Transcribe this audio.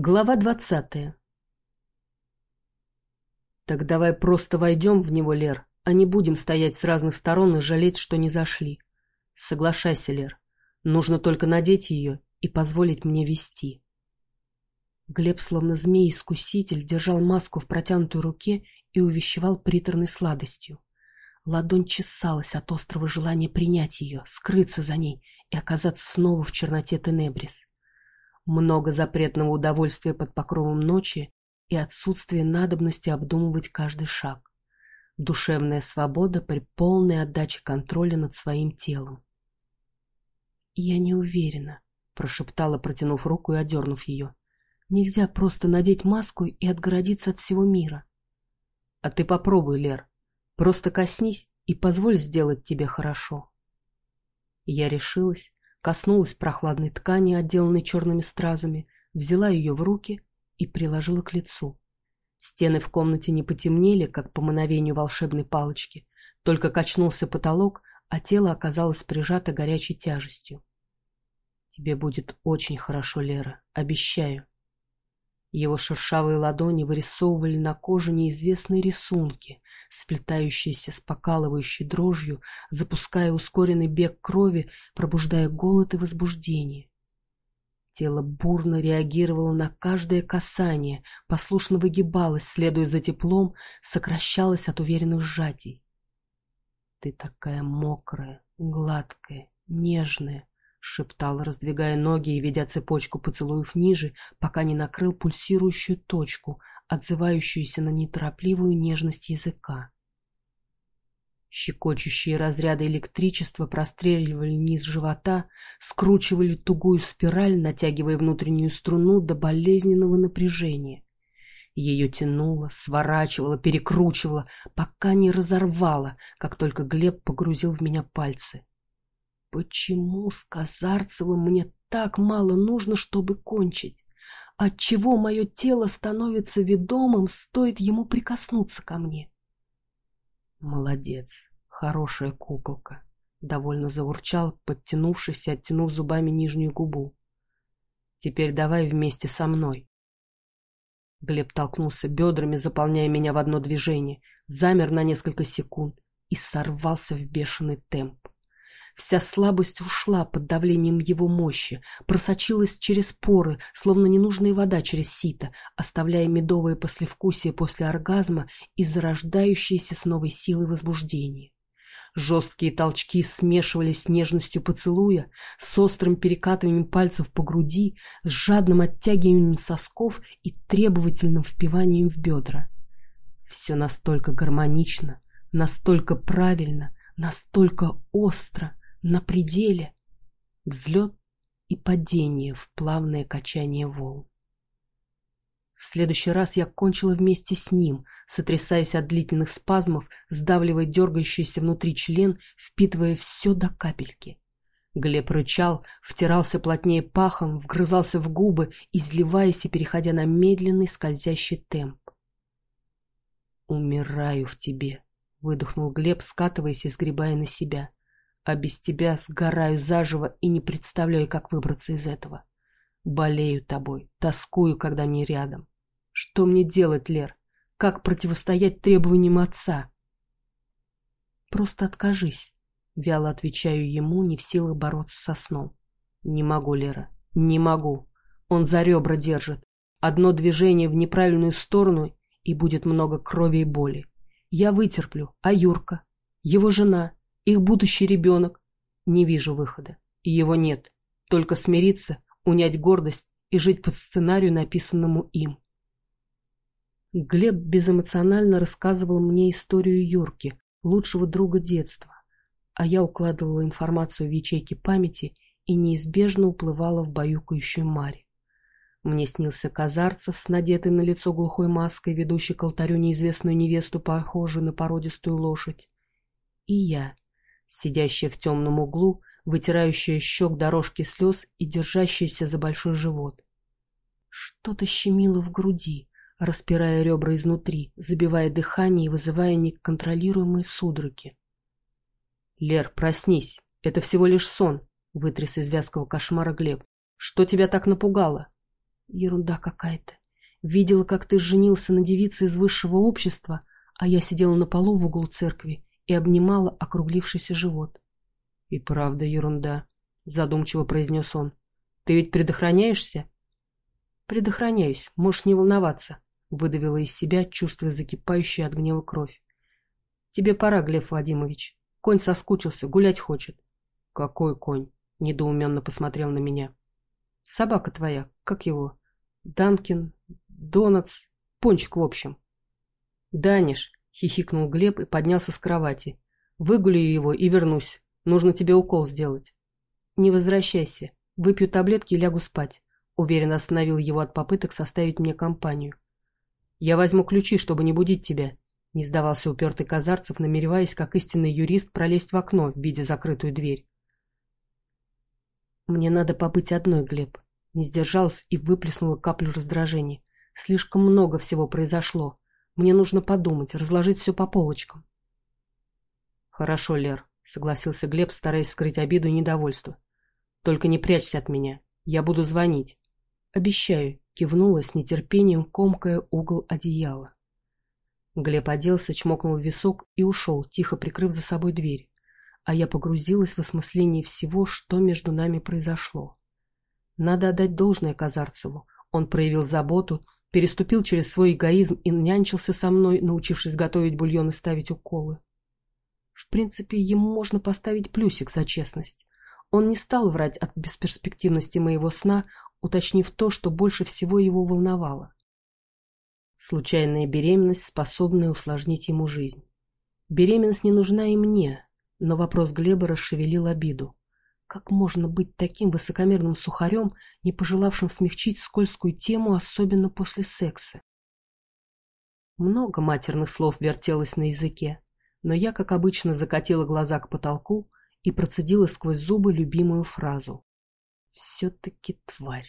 Глава двадцатая «Так давай просто войдем в него, Лер, а не будем стоять с разных сторон и жалеть, что не зашли. Соглашайся, Лер. Нужно только надеть ее и позволить мне вести». Глеб, словно змей-искуситель, держал маску в протянутой руке и увещевал приторной сладостью. Ладонь чесалась от острого желания принять ее, скрыться за ней и оказаться снова в черноте Тенебрис. Много запретного удовольствия под покровом ночи и отсутствие надобности обдумывать каждый шаг. Душевная свобода при полной отдаче контроля над своим телом. «Я не уверена», — прошептала, протянув руку и одернув ее. «Нельзя просто надеть маску и отгородиться от всего мира». «А ты попробуй, Лер. Просто коснись и позволь сделать тебе хорошо». Я решилась, коснулась прохладной ткани, отделанной черными стразами, взяла ее в руки и приложила к лицу. Стены в комнате не потемнели, как по мановению волшебной палочки, только качнулся потолок, а тело оказалось прижато горячей тяжестью. «Тебе будет очень хорошо, Лера, обещаю», его шершавые ладони вырисовывали на коже неизвестные рисунки, сплетающиеся с покалывающей дрожью, запуская ускоренный бег крови, пробуждая голод и возбуждение. Тело бурно реагировало на каждое касание, послушно выгибалось, следуя за теплом, сокращалось от уверенных сжатий. «Ты такая мокрая, гладкая, нежная», — шептал, раздвигая ноги и ведя цепочку поцелуев ниже, пока не накрыл пульсирующую точку, отзывающуюся на неторопливую нежность языка. Щекочущие разряды электричества простреливали низ живота, скручивали тугую спираль, натягивая внутреннюю струну до болезненного напряжения. Ее тянуло, сворачивало, перекручивало, пока не разорвало, как только Глеб погрузил в меня пальцы. Почему с Казарцевым мне так мало нужно, чтобы кончить? Отчего мое тело становится ведомым, стоит ему прикоснуться ко мне? Молодец, хорошая куколка, довольно заурчал, подтянувшись и оттянув зубами нижнюю губу. Теперь давай вместе со мной. Глеб толкнулся бедрами, заполняя меня в одно движение, замер на несколько секунд и сорвался в бешеный темп. Вся слабость ушла под давлением его мощи, просочилась через поры, словно ненужная вода через сито, оставляя медовое послевкусие после оргазма и зарождающееся с новой силой возбуждение. Жесткие толчки смешивались с нежностью поцелуя, с острым перекатыванием пальцев по груди, с жадным оттягиванием сосков и требовательным впиванием в бедра. Все настолько гармонично, настолько правильно, настолько остро, на пределе. Взлет и падение в плавное качание волн. В следующий раз я кончила вместе с ним, сотрясаясь от длительных спазмов, сдавливая дергающийся внутри член, впитывая все до капельки. Глеб рычал, втирался плотнее пахом, вгрызался в губы, изливаясь и переходя на медленный скользящий темп. «Умираю в тебе», — выдохнул Глеб, скатываясь и сгребая на себя а без тебя сгораю заживо и не представляю, как выбраться из этого. Болею тобой, тоскую, когда не рядом. Что мне делать, Лер? Как противостоять требованиям отца? Просто откажись, вяло отвечаю ему, не в силах бороться со сном. Не могу, Лера, не могу. Он за ребра держит. Одно движение в неправильную сторону, и будет много крови и боли. Я вытерплю, а Юрка? Его жена? Их будущий ребенок. Не вижу выхода. И его нет. Только смириться, унять гордость и жить по сценарию, написанному им. Глеб безэмоционально рассказывал мне историю Юрки, лучшего друга детства, а я укладывала информацию в ячейки памяти и неизбежно уплывала в баюкающую маре. Мне снился Казарцев с надетой на лицо глухой маской, ведущий к алтарю неизвестную невесту, похожую на породистую лошадь. И я, сидящая в темном углу, вытирающая щек дорожки слез и держащаяся за большой живот. Что-то щемило в груди, распирая ребра изнутри, забивая дыхание и вызывая неконтролируемые судороги. «Лер, проснись, это всего лишь сон», — вытряс из вязкого кошмара Глеб. «Что тебя так напугало?» Ерунда какая-то. Видела, как ты женился на девице из высшего общества, а я сидела на полу в углу церкви и обнимала округлившийся живот. — И правда ерунда, — задумчиво произнес он. — Ты ведь предохраняешься? — Предохраняюсь, можешь не волноваться, — выдавила из себя, чувствуя закипающую от гнева кровь. — Тебе пора, Глеб Вадимович. Конь соскучился, гулять хочет. — Какой конь? — недоуменно посмотрел на меня. — Собака твоя, как его? Данкин, Донатс, Пончик в общем. — Даниш, — хихикнул Глеб и поднялся с кровати. — Выгуляю его и вернусь. Нужно тебе укол сделать. — Не возвращайся. Выпью таблетки и лягу спать. Уверенно остановил его от попыток составить мне компанию. — Я возьму ключи, чтобы не будить тебя. Не сдавался упертый казарцев, намереваясь, как истинный юрист, пролезть в окно, видя закрытую дверь. «Мне надо побыть одной, Глеб». Не сдержалась и выплеснула каплю раздражения. Слишком много всего произошло. Мне нужно подумать, разложить все по полочкам. «Хорошо, Лер», — согласился Глеб, стараясь скрыть обиду и недовольство. «Только не прячься от меня. Я буду звонить». «Обещаю», — кивнула с нетерпением, комкая угол одеяла. Глеб оделся, чмокнул в висок и ушел, тихо прикрыв за собой дверь. А я погрузилась в осмысление всего, что между нами произошло. Надо отдать должное Казарцеву. Он проявил заботу, переступил через свой эгоизм и нянчился со мной, научившись готовить бульон и ставить уколы. В принципе, ему можно поставить плюсик за честность. Он не стал врать от бесперспективности моего сна, уточнив то, что больше всего его волновало. Случайная беременность, способная усложнить ему жизнь. Беременность не нужна и мне, но вопрос Глеба расшевелил обиду. Как можно быть таким высокомерным сухарем, не пожелавшим смягчить скользкую тему, особенно после секса? Много матерных слов вертелось на языке, но я, как обычно, закатила глаза к потолку и процедила сквозь зубы любимую фразу. «Все-таки тварь».